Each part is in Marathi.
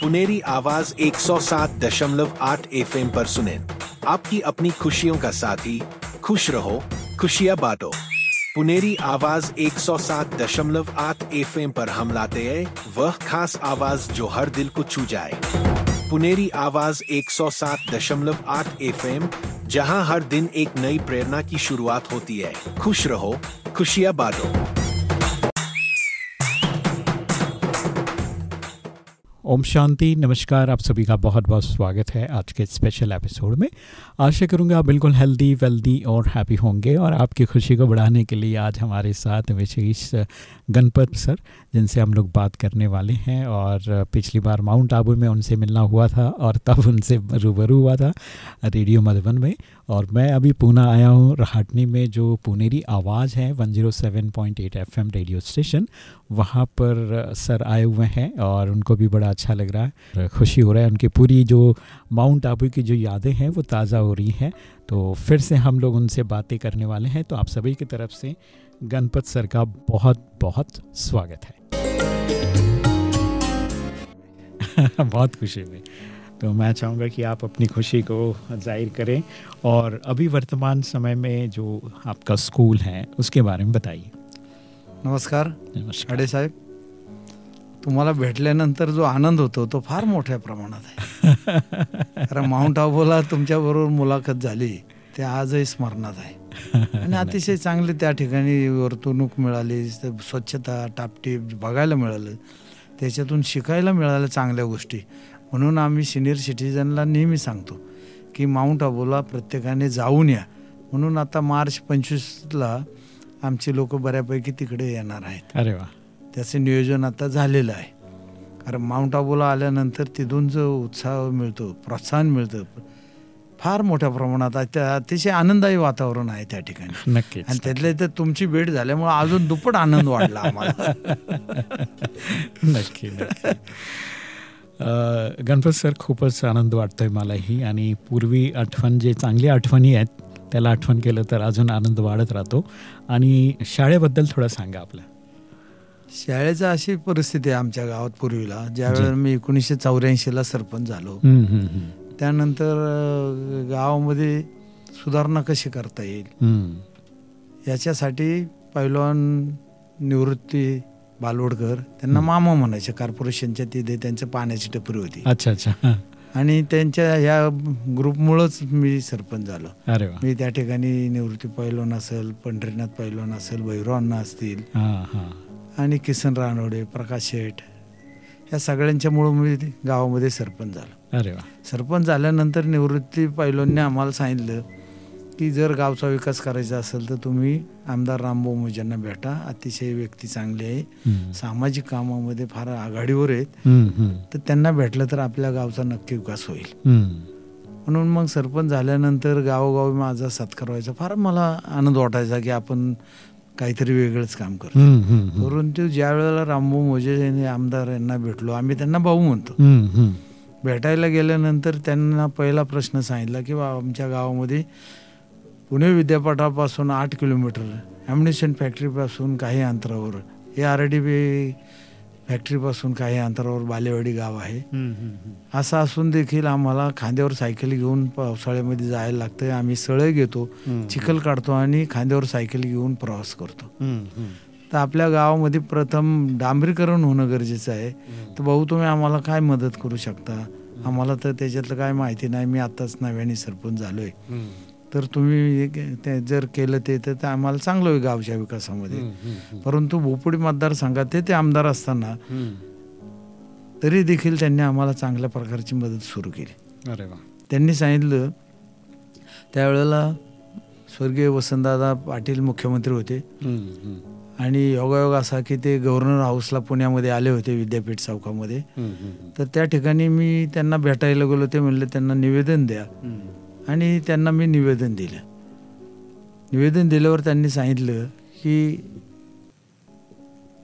पुनेरी आवाज़ 107.8 एफएम पर सुने। आपकी अपनी खुशियों का साथी, खुश रहो, खुशियाँ बांटो। पुनेरी आवाज़ 107.8 एफएम पर हम लाते हैं वह खास आवाज़ जो हर दिल को छू जाए। पुनेरी आवाज़ 107.8 एफएम, जहाँ हर दिन एक नई प्रेरणा की शुरुआत होती है। खुश रहो, खुशियाँ बांटो। ओम शांति, नमस्कार, आप सभी का बहुत बहुत स्वागत है आज के स्पेशल एपिसोड में। आशा करूँगा आप बिल्कुल हेल्दी वेल्दी और हैप्पी होंगे और आपकी खुशी को बढ़ाने के लिए आज हमारे साथ विशेष गणपत सर, जिनसे हम लोग बात करने वाले हैं और पिछली बार माउंट आबू में उनसे मिलना हुआ था और तब उनसे रूबरू हुआ था रेडियो मधुबन में। और मैं अभी पूना आया हूँ रहाटनी में, जो पुनेरी आवाज़ है 107.8 एफएम रेडियो स्टेशन, वहाँ पर सर आए हुए हैं और उनको भी बड़ा अच्छा लग रहा है। खुशी हो रहा है, उनकी पूरी जो माउंट आबू की जो यादें हैं, वो ताज़ा हो रही हैं। तो फिर से हम लोग उनसे बातें करने वाले हैं। तो आप सभी की तरफ़ से गणपत सर का बहुत बहुत स्वागत है। बहुत खुशी हुई। तो मैं चाहूँगा कि आप अपनी खुशी को जाहिर करें और अभी वर्तमान समय में जो आपका स्कूल है उसके बारे में बताइए। नमस्कार। नमस्कार। आडे साहेब तुम्हाला भेटल्यानंतर जो आनंद होतो तो फार मोठ्या प्रमाणात आहे. कारण माउंट आबूला तुमच्याबरोबर मुलाखत झाली ते आजही स्मरणात आहे. आणि अतिशय चांगली त्या ठिकाणी वर्तणूक मिळाली स्वच्छता टापटीप बघायला मिळालं त्याच्यातून शिकायला मिळाल्या चांगल्या गोष्टी. म्हणून आम्ही सिनियर सिटीजनला नेहमी सांगतो की माउंट आबूला प्रत्येकाने जाऊन या. म्हणून आता मार्च पंचवीसला आमची लोक बऱ्यापैकी तिकडे येणार आहेत. अरे वा. त्याचे नियोजन आता झालेलं आहे. कारण माउंट आबूला आल्यानंतर तिथून जो उत्साह मिळतो प्रोत्साहन मिळतं फार मोठ्या प्रमाणात. त्या अतिशय आनंदायी वातावरण आहे त्या ठिकाणी. नक्कीच आणि त्यातल्या तर तुमची भेट झाल्यामुळे अजून दुप्पट आनंद वाढला आम्हाला. नक्की नक्की. गणपत सर खूपच आनंद वाटतोय मलाही. आणि पूर्वी आठवण जे चांगली आठवणी आहेत त्याला आठवण केलं तर अजून आनंद वाढत राहतो. आणि शाळेबद्दल थोडं सांगा आपलं. शाळेचा अशी परिस्थिती आहे आमच्या गावात पूर्वीला. ज्यावेळेला मी एकोणीसशे चौऱ्याऐंशीला सरपंच झालो. त्यानंतर गावामध्ये सुधारणा कशी करता येईल. याच्यासाठी पैलवान निवृत्ती बालवडकर त्यांना मामा म्हणायचे कॉर्पोरेशनच्या तिथे त्यांच्या पाण्याची टपरी होती. अच्छा अच्छा. आणि त्यांच्या ह्या ग्रुपमुळंच मी सरपंच झालो. मी त्या ठिकाणी निवृत्ती पैलवान असेल पंढरीनाथ पैलवान असेल भैरवांना असतील. आणि किसन रानवडे प्रकाश शेठ या सगळ्यांच्यामुळं मी गावामध्ये सरपंच झालो. अरे वा. सरपंच झाल्यानंतर निवृत्ती पैलवानने आम्हाला सांगितलं की जर गावचा विकास करायचा असेल तर तुम्ही आमदार रामभाऊ मुजांना भेटा अतिशय व्यक्ती चांगली आहे. सामाजिक कामामध्ये फार आघाडीवर आहेत. तर त्यांना भेटलं तर आपल्या गावचा नक्की विकास होईल. म्हणून मग सरपंच झाल्यानंतर गावोगावी माझा सत्कार व्हायचा फार मला आनंद वाटायचा की आपण काहीतरी वेगळंच काम करतो. परंतु ज्या वेळेला रामभाऊ मोजे यांनी आमदार यांना भेटलो आम्ही त्यांना भाऊ म्हणतो. भेटायला गेल्यानंतर त्यांना पहिला प्रश्न सांगितला की बा आमच्या गावामध्ये पुणे विद्यापीठापासून आठ किलोमीटर ॲम्युनिशन फॅक्टरीपासून काही अंतरावर हे आर डी बी फॅक्टरीपासून काही अंतरावर बालेवाडी गाव आहे. असं असून देखील आम्हाला खांद्यावर सायकल घेऊन पावसाळ्यामध्ये जायला लागतं आम्ही सळय घेतो. चिखल काढतो आणि खांद्यावर सायकल घेऊन प्रवास करतो. तर आपल्या गावामध्ये प्रथम डांबरीकरण होणं गरजेचं आहे तर भाऊ तुम्ही आम्हाला काय मदत करू शकता आम्हाला तर त्याच्यातलं काय माहिती नाही मी आत्ताच नव्याने सरपंच झालो आहे. तर तुम्ही ते जर केलं ते तर ते आम्हाला चांगलं होईल गावच्या विकासामध्ये. परंतु भोपुडी मतदारसंघात ते ते आमदार असताना. तरी देखील त्यांनी आम्हाला चांगल्या प्रकारची मदत सुरू केली. अरे वा. त्यांनी सांगितलं त्यावेळेला स्वर्गीय वसंतदादा पाटील मुख्यमंत्री होते. आणि योगायोग असा की ते गव्हर्नर हाऊसला पुण्यामध्ये आले होते विद्यापीठ चौकामध्ये. तर त्या ठिकाणी मी त्यांना भेटायला गेलो ते म्हणले त्यांना निवेदन द्या. आणि त्यांना मी निवेदन दिलं निवेदन दिल्यावर त्यांनी सांगितलं की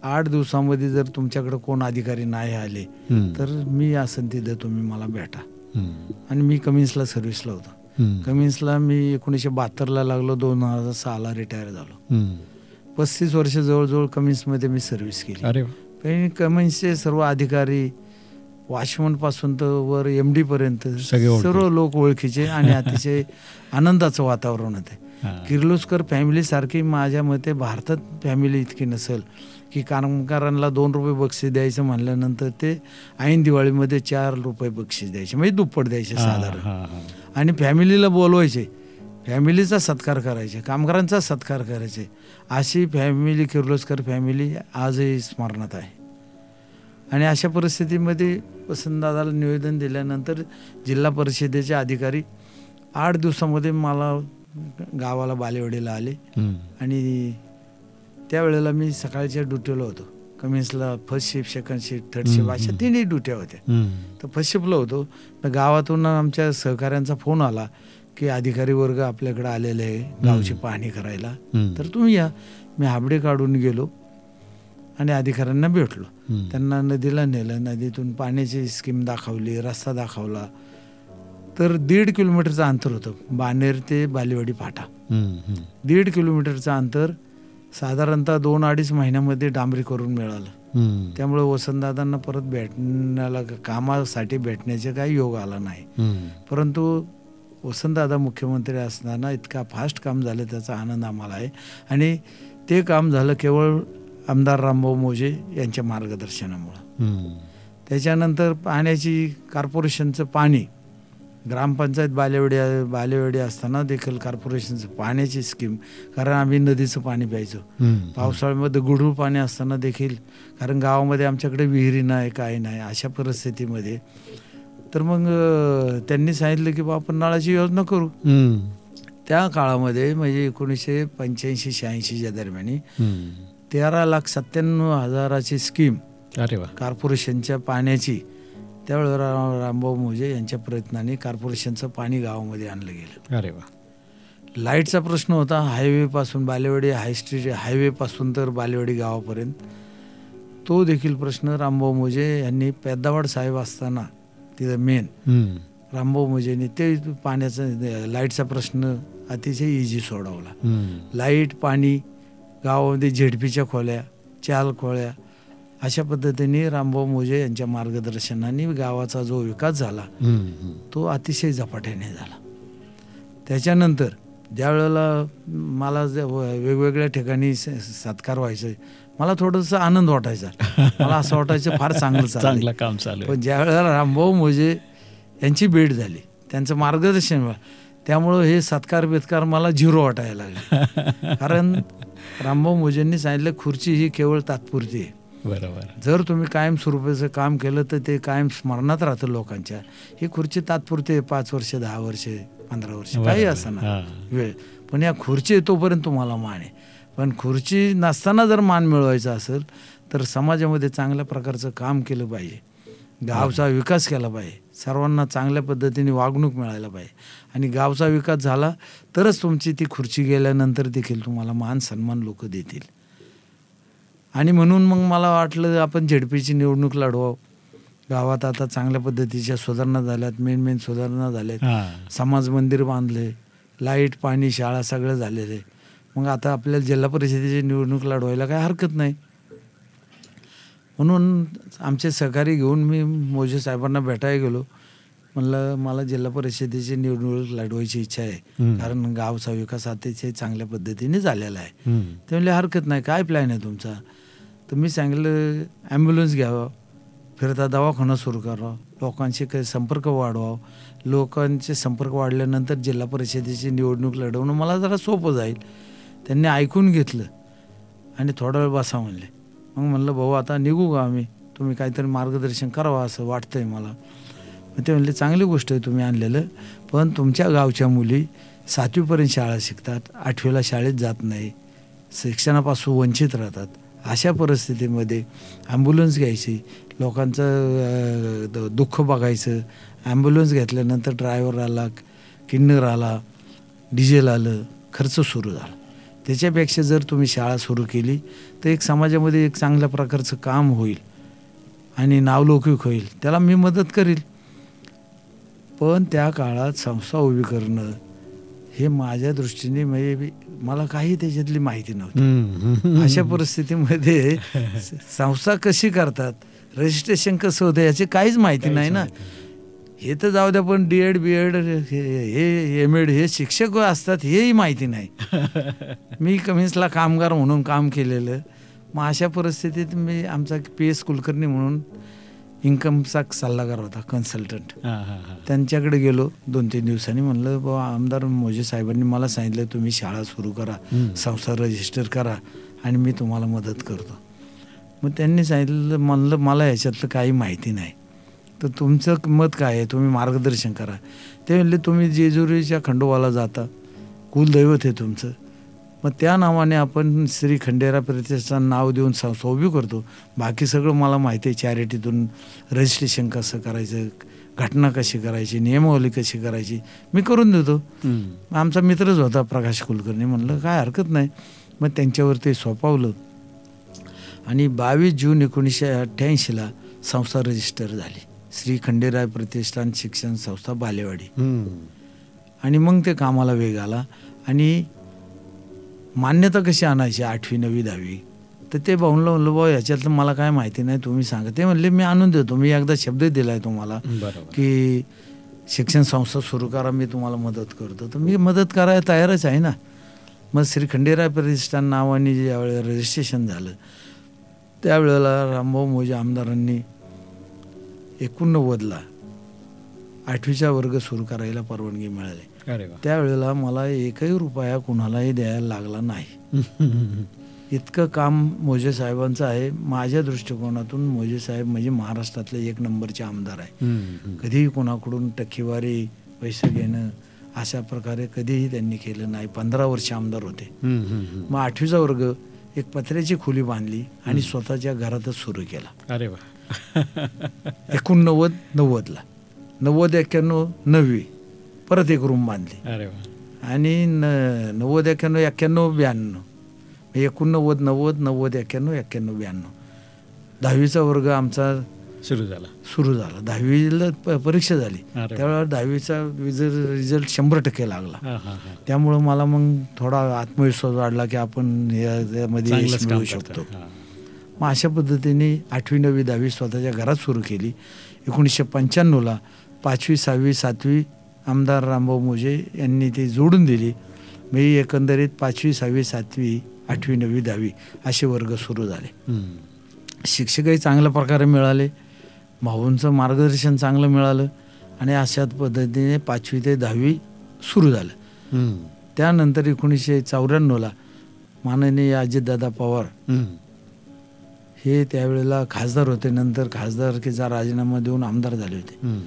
आठ दिवसामध्ये जर तुमच्याकडे कोण अधिकारी नाही आले. तर मी असन तिथं तुम्ही मला भेटा. आणि मी कमिन्सला सर्व्हिसला होतो. कमिन्सला मी एकोणीसशे बहात्तरला लागलो दोन हजार सहाला रिटायर झालो. पस्तीस वर्ष जवळजवळ कमिन्समध्ये मी सर्व्हिस केली कमिन्सचे सर्व अधिकारी वॉचमनपासून तर वर एम डी पर्यंत. सर्व लोक ओळखीचे आणि अतिशय आनंदाचं वातावरण होते. किर्लोस्कर फॅमिली सारखी माझ्या मते भारतात फॅमिली इतकी नसेल की कामगारांना दोन रुपये बक्षीस द्यायचं म्हणल्यानंतर ते ऐन दिवाळीमध्ये चार रुपये बक्षीस द्यायचे. म्हणजे दुप्पट द्यायचे साधारण. आणि फॅमिलीला बोलवायचे. फॅमिलीचा सत्कार करायचे. कामगारांचा सत्कार करायचे. अशी फॅमिली किर्लोस्कर फॅमिली आजही स्मरणात आहे. आणि अशा परिस्थितीमध्ये वसंतदादाला निवेदन दिल्यानंतर जिल्हा परिषदेचे अधिकारी आठ दिवसामध्ये मला गावाला बालेवाडीला आले. आणि त्यावेळेला मी सकाळच्या ड्युटीला होतो कमिन्सला first shift second shift third shift अशा. तिन्ही ड्युट्या होत्या. तर फर्स्ट शिफ्टला होतो तर गावातून आमच्या सहकाऱ्यांचा फोन आला की अधिकारी वर्ग आपल्याकडे आलेले आहे गावची पाहणी करायला. तर तुम्ही या मी हाबडे काढून गेलो आणि अधिकाऱ्यांना भेटलो. त्यांना नदीला नेलं नदीतून पाण्याची स्कीम दाखवली रस्ता दाखवला तर दीड किलोमीटरचं अंतर होतं बानेर ते बालेवाडी फाटा. दीड किलोमीटरचं अंतर साधारणतः दोन अडीच महिन्यामध्ये डांबरी करून मिळालं. त्यामुळे वसंतदादांना परत भेटण्याला कामासाठी भेटण्याचे काही योग आला नाही. परंतु वसंतदादा मुख्यमंत्री असताना इतका फास्ट काम झालं त्याचा आनंद आम्हाला आहे आणि ते काम झालं केवळ आमदार रामभाऊ मोजे यांच्या मार्गदर्शनामुळं. त्याच्यानंतर पाण्याची कॉर्पोरेशनचं पाणी ग्रामपंचायत बालेवाडी बालेवाडी असताना देखील कॉर्पोरेशनचं पाण्याची स्कीम कारण आम्ही नदीचं पाणी प्यायचो. पावसाळ्यामध्ये गुढूळ पाणी असताना देखील कारण गावामध्ये आमच्याकडे विहिरी नाही काही नाही अशा परिस्थितीमध्ये तर मग त्यांनी सांगितलं की बा आपण नळाची योजना करू. त्या काळामध्ये म्हणजे एकोणीसशे पंच्याऐंशी शहाऐंशीच्या दरम्यान. तेरा लाख सत्त्याण्णव हजाराची स्कीम अरे वा. कॉर्पोरेशनच्या पाण्याची त्यावेळेला रा- रामभाऊ मोजे यांच्या प्रयत्नाने कॉर्पोरेशनचं पाणी गावामध्ये आणलं गेलं. अरे वा. लाईटचा प्रश्न होता हायवेपासून बालेवाडी हाय स्ट्रीट हायवेपासून तर बालेवाडी गावापर्यंत. तो देखील प्रश्न रामभाऊ मोजे यांनी पेद्दावाड साहेब असताना तिथं मेन. रामभाऊ मोजेंनी ते पाण्याचा लाईटचा प्रश्न अतिशय इझी सोडवला. लाइट पाणी गावामध्ये झेडपीच्या खोल्या चाल खोल्या अशा पद्धतीने रामभाऊ मोजे यांच्या मार्गदर्शनाने गावाचा जो विकास झाला. तो अतिशय झपाट्याने झाला त्याच्यानंतर ज्या वेळेला मला वेगवेगळ्या ठिकाणी सत्कार व्हायचे मला थोडंसं आनंद वाटायचा मला असं वाटायचं फार चांगलं. चांगलं काम चालू. पण ज्या वेळेला रामभाऊ मोजे यांची भेट झाली त्यांचं मार्गदर्शन त्यामुळं हे सत्कार बेत्कार मला झिरो वाटायला लागले कारण रामभाऊ मोजेंनी सांगितलं खुर्ची ही केवळ तात्पुरती आहे. बरोबर. जर तुम्ही कायम स्वरूपाचं काम केलं तर ते कायम स्मरणात राहतं लोकांच्या. ही खुर्ची तात्पुरती आहे पाच वर्ष दहा वर्ष पंधरा वर्ष काही बरोबर. असं ना हा. वेळ. पण या खुर्ची तोपर्यंत तुम्हाला मान आहे. पण खुर्ची नसताना जर मान मिळवायचा असेल तर समाजामध्ये चांगल्या प्रकारचं काम केलं पाहिजे. गावचा विकास केला पाहिजे. सर्वांना चांगल्या पद्धतीने वागणूक मिळायला पाहिजे. आणि गावचा विकास झाला तरच तुमची ती खुर्ची गेल्यानंतर देखील तुम्हाला मान सन्मान लोक देतील. आणि म्हणून मग मला वाटलं आपण झेडपीची निवडणूक लढवावं गावात आता चांगल्या पद्धतीच्या सुधारणा झाल्यात मेन मेन सुधारणा झाल्यात. समाज मंदिर बांधले लाइट पाणी शाळा सगळं झालेलं आहे. मग आता आपल्याला जिल्हा परिषदेची निवडणूक लढवायला काही हरकत नाही. म्हणून आमचे सहकारी घेऊन मी मोजे साहेबांना भेटायला गेलो. म्हणलं मला जिल्हा परिषदेची निवडणूक लढवायची इच्छा आहे. कारण गावचा विकास अतिशय चांगल्या पद्धतीने झालेला आहे. ते म्हणले हरकत नाही. काय प्लॅन आहे तुमचा? तर मी सांगितलं ॲम्ब्युलन्स घ्यावं. फिरता दवाखाना सुरू करावा लोकांशी काही संपर्क वाढवावं लोकांचे संपर्क वाढल्यानंतर जिल्हा परिषदेची निवडणूक लढवणं मला जरा सोपं जाईल. त्यांनी ऐकून घेतलं आणि थोडा वेळ बसा म्हणले. मग म्हणलं भाऊ आता निघू का आम्ही? तुम्ही काहीतरी मार्गदर्शन करावं असं वाटतंय मला. मग ते म्हणले चांगली गोष्ट आहे तुम्ही आणलेलं पण तुमच्या गावच्या मुली सातवीपर्यंत शाळा शिकतात आठवीला शाळेत जात नाही शिक्षणापासून वंचित राहतात. अशा परिस्थितीमध्ये ॲम्ब्युलन्स घ्यायची लोकांचं द- दुःख बघायचं ॲम्ब्युलन्स घेतल्यानंतर ड्रायव्हर आला किन्नर आला डिझेल आलं खर्च सुरू झाला. त्याच्यापेक्षा जर तुम्ही शाळा सुरू केली तर एक समाजामध्ये एक चांगल्या प्रकारचं काम होईल आणि नावलौकिक होईल. त्याला मी मदत करील. पण त्या काळात संस्था उभी करणं हे माझ्या दृष्टीने म्हणजे मला काही त्याच्यातली माहिती नव्हती. अशा परिस्थितीमध्ये संस्था कशी करतात रजिस्ट्रेशन कसं होतं याची काहीच माहिती नाही ना. हे तर जाऊ द्या पण डी एड बी एड हे एम एड हे शिक्षक असतात हेही माहिती नाही. मी कमिन्सला कामगार म्हणून काम केलेलं. मग अशा परिस्थितीत मी आमचा पी एस कुलकर्णी म्हणून इन्कमचा सल्लागार होता कन्सल्टंट त्यांच्याकडे गेलो दोन तीन दिवसांनी. म्हणलं बाबा आमदार मोजे साहेबांनी मला सांगितलं तुम्ही शाळा सुरू करा संस्था रजिस्टर करा आणि मी तुम्हाला मदत करतो. मग त्यांनी सांगितलं म्हणलं मला याच्यातलं काही माहिती नाही. तर तुमचं मत काय आहे? तुम्ही मार्गदर्शन करा. ते म्हणले तुम्ही जेजुरीच्या खंडोबाला जाता. कुलदैवत आहे तुमचं. मग त्या नावाने आपण श्री खंडेरा प्रतिष्ठान नाव देऊन उभी करतो. बाकी सगळं मला माहिती आहे चॅरिटीतून रजिस्ट्रेशन कसं करायचं घटना कशी करायची नियमावली कशी करायची मी करून देतो. आमचा मित्रच होता प्रकाश कुलकर्णी. म्हणलं काय हरकत नाही. मग त्यांच्यावर ते सोपावलं. आणि बावीस जून एकोणीसशे अठ्ठ्याऐंशीला संस्था रजिस्टर झाली. श्री खंडेराय प्रतिष्ठान शिक्षण संस्था बालेवाडी. आणि मग ते कामाला वेग आला. आणि मान्यता कशी आणायची आठवी नववी दहावी? तर ते भाऊनला म्हणलं भाऊ याच्यातलं मला काय माहिती नाही तुम्ही सांगा. ते म्हणले मी आणून देतो. मी एकदा शब्द दिलाय तुम्हाला की शिक्षण संस्था सुरू करा मी तुम्हाला मदत करतो. तर मी मदत करायला तयारच आहे ना. मग श्री खंडेराय प्रतिष्ठान नावाने ज्यावेळेला रजिस्ट्रेशन झालं त्यावेळेला रामभाऊ मोजे आमदारांनी एकोणनव्वदला आठवीचा वर्ग सुरू करायला परवानगी मिळाली. त्यावेळेला मला एकही रुपया कुणालाही द्यायला लागला नाही. इतकं काम मोजे साहेबांचं आहे. माझ्या दृष्टिकोनातून मोजे साहेब म्हणजे महाराष्ट्रातले एक नंबरचे आमदार आहे. कधीही कोणाकडून टक्केवारी पैसे घेणं अशा प्रकारे कधीही त्यांनी केलं नाही. पंधरा वर्ष आमदार होते. मग आठवीचा वर्ग एक पत्र्याची खोली बांधली आणि स्वतःच्या घरातच सुरू केला. अरे वा. एकोणनव्वद नव्वदला. नव्वद एक्क्याण्णव नववी. परत एक रूम बांधली. अरे आणि न नव्वद एक्क्याण्णव एक्क्याण्णव ब्याण्णव. एकोणनव्वद नव्वद नव्वद एक्क्याण्णव एक्क्याण्णव ब्याण्णव. दहावीचा वर्ग आमचा सुरू झाला. सुरू झाला. दहावीला परीक्षा झाली. त्यावेळेला दहावीचा रिझल्ट शंभर टक्के लागला. त्यामुळं मला मग थोडा आत्मविश्वास वाढला की आपण यामध्ये काम शकतो. मग अशा पद्धतीने आठवी नववी दहावी स्वतःच्या घरात सुरू केली एकोणीसशे पंच्याण्णवला पाचवी सहावी सातवी आमदार रामभाऊ मोजे यांनी ती जोडून दिली मी एकंदरीत पाचवी सहावी सातवी आठवी नववी दहावी असे वर्ग सुरू झाले. शिक्षकही चांगल्या प्रकारे मिळाले भाऊंचं मार्गदर्शन चांगलं मिळालं आणि अशाच पद्धतीने पाचवी ते दहावी सुरू झालं. त्यानंतर एकोणीसशे चौऱ्याण्णवला माननीय अजितदादा पवार. हे त्यावेळेला खासदार होते. नंतर खासदारकीचा राजीनामा देऊन आमदार झाले होते.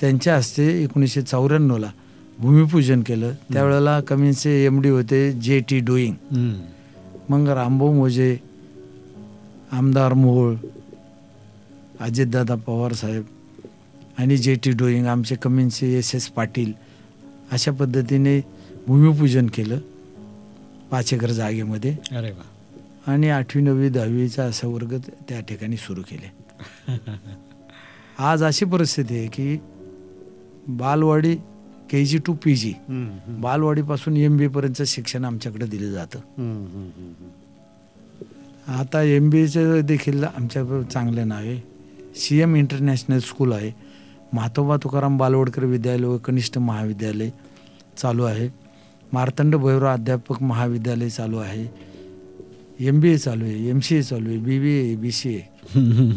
त्यांच्या हस्ते एकोणीसशे चौऱ्याण्णवला भूमिपूजन केलं. त्यावेळेला कमीचे एम डी होते जे टी डुईंग. मग रामभाऊ मोजे आमदार मोहोळ अजितदादा पवार साहेब आणि जे टी डोईंग आमचे कमींचे एस एस पाटील अशा पद्धतीने भूमिपूजन केलं पाच एकर जागेमध्ये. अरे वा. आणि आठवी नववी दहावीचा असा वर्ग त्या ठिकाणी सुरू केले. आज अशी परिस्थिती आहे की बालवाडी K G to P G. बालवाडीपासून M B पर्यंतचं शिक्षण आमच्याकडे दिलं जातं. आता एम बी एचं देखील आमच्या चांगलं नाव आहे. सी एम इंटरनॅशनल स्कूल आहे. महातोबा तुकाराम बालवडकर विद्यालय व कनिष्ठ महाविद्यालय चालू आहे. मार्तंड भैरव अध्यापक महाविद्यालय चालू आहे. एम बी ए चालू आहे एम सी ए चालू आहे बी बी ए बी सी ए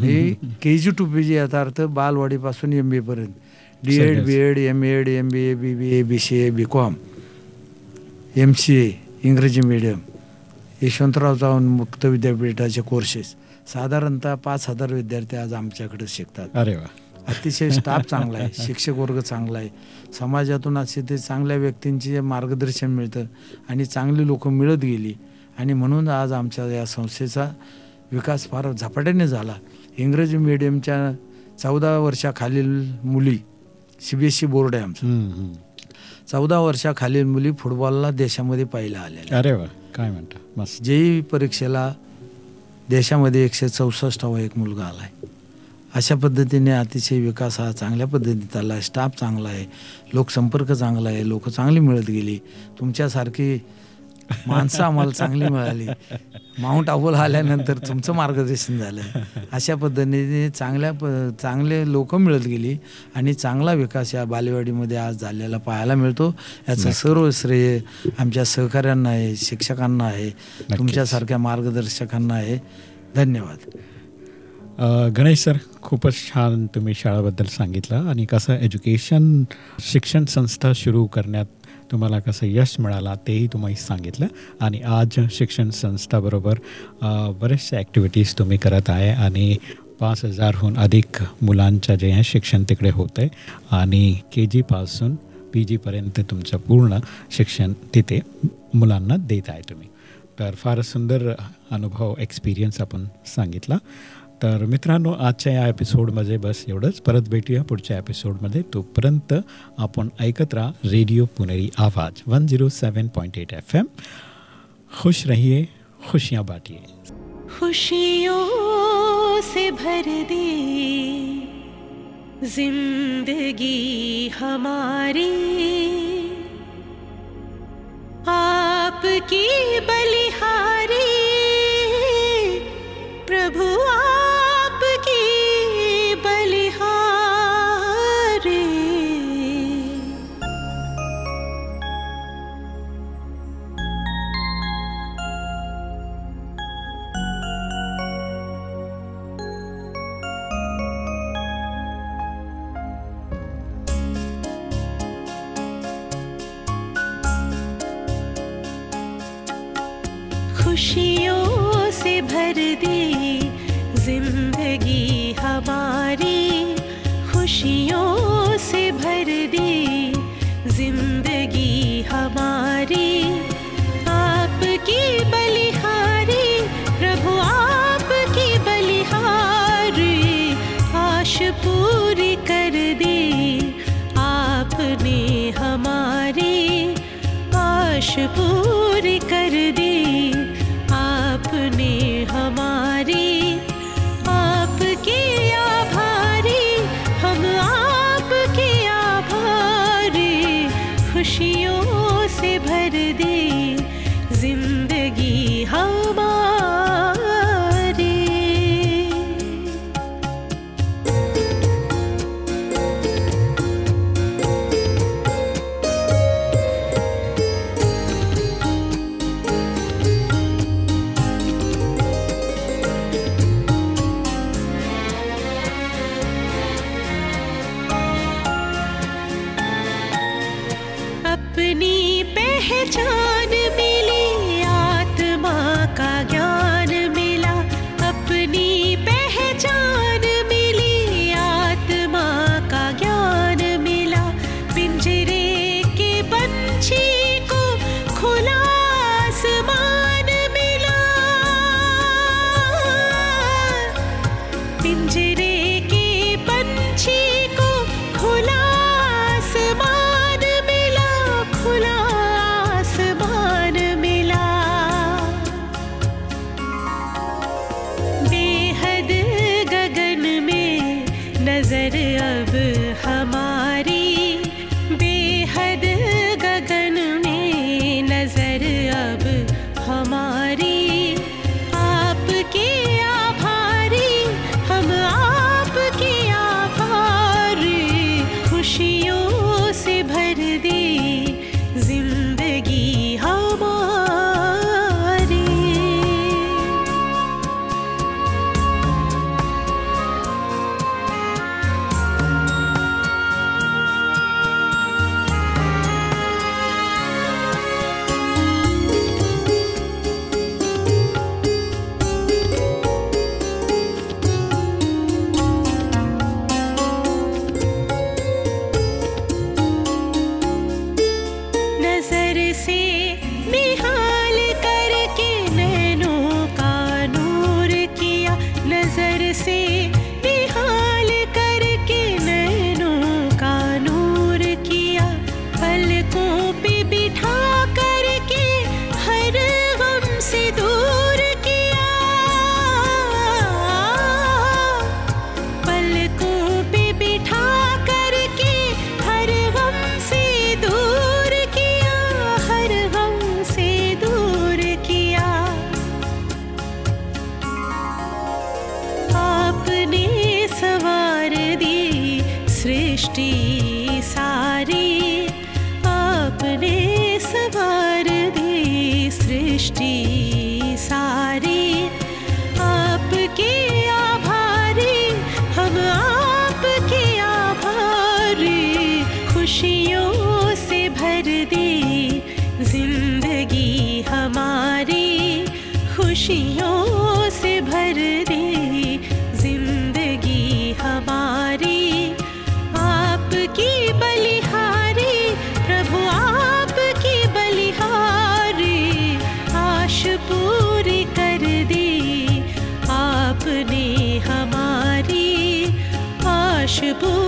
हे के जी टू पी जी याचा अर्थ बालवाडीपासून M B एपर्यंत D Ed. B Ed M Ed M B A B B A B C A B Com M C A इंग्रजी मीडियम यशवंतराव चव्हाण मुक्त विद्यापीठाचे कोर्सेस साधारणतः पाच हजार विद्यार्थी आज आमच्याकडे शिकतात. अरे वा. अतिशय स्टाफ चांगला आहे शिक्षक वर्ग चांगला आहे. समाजातून असे ते चांगल्या व्यक्तींचे मार्गदर्शन मिळतं आणि चांगली लोक मिळत गेली आणि म्हणून आज आमच्या या संस्थेचा विकास फार झपाट्याने झाला. इंग्रजी मिडियमच्या चौदा वर्षाखालील मुली C B S C board आहे आमचं. चौदा वर्षाखालील मुली फुटबॉलला देशामध्ये पाहिला आलेल्या अरे वा काय म्हणता? जेई परीक्षेला देशामध्ये एकशे चौसष्टावा एक मुलगा आला आहे अशा पद्धतीने अतिशय विकास हा चांगल्या पद्धतीने चालला आहे स्टाफ चांगला आहे. लोकसंपर्क चांगला आहे. लोक चांगली मिळत गेली. तुमच्यासारखी माणसं आम्हाला चांगली मिळाली. माउंट आबूला आल्यानंतर तुमचं मार्गदर्शन झालं. अशा पद्धतीने चांगल्या प चांगले लोक मिळत गेली आणि चांगला विकास या बालेवाडीमध्ये आज झालेला पाहायला मिळतो. याचं सर्व श्रेय आमच्या सहकाऱ्यांना आहे शिक्षकांना आहे तुमच्यासारख्या मार्गदर्शकांना आहे. धन्यवाद. गणेश सर खूपच छान तुम्ही शाळेबद्दल सांगितलं आणि कसं एज्युकेशन शिक्षण संस्था सुरू करण्यात तुम्हाला कसं यश मिळाला तेही तुम्ही सांगितलं. आणि आज शिक्षण संस्थाबरोबर अ, बरेचसे ॲक्टिव्हिटीज तुम्ही करत आहे आणि पाच हजारहून अधिक मुलांचं जे आहे शिक्षण तिकडे होतं आहे आणि के जीपासून पी जीपर्यंत तुमचं पूर्ण शिक्षण तिथे मुलांना देत आहे तुम्ही. तर फार सुंदर अनुभव एक्सपिरियन्स आपण सांगितला. तर मित्रांनो आजच्या या एपिसोडमध्ये बस एवढंच. परत भेटूया पुढच्या एपिसोडमध्ये. तोपर्यंत आपण ऐकत राहा radio Puneri Awaaz one zero seven point eight F M खुश रहिए खुशियाँ बांटिए. खुशियों से भर दे जिंदगी हमारी। आपकी बलिहार खुशियों से भर दी जिंदगी सारी आपने सवार दी सृष्टि aku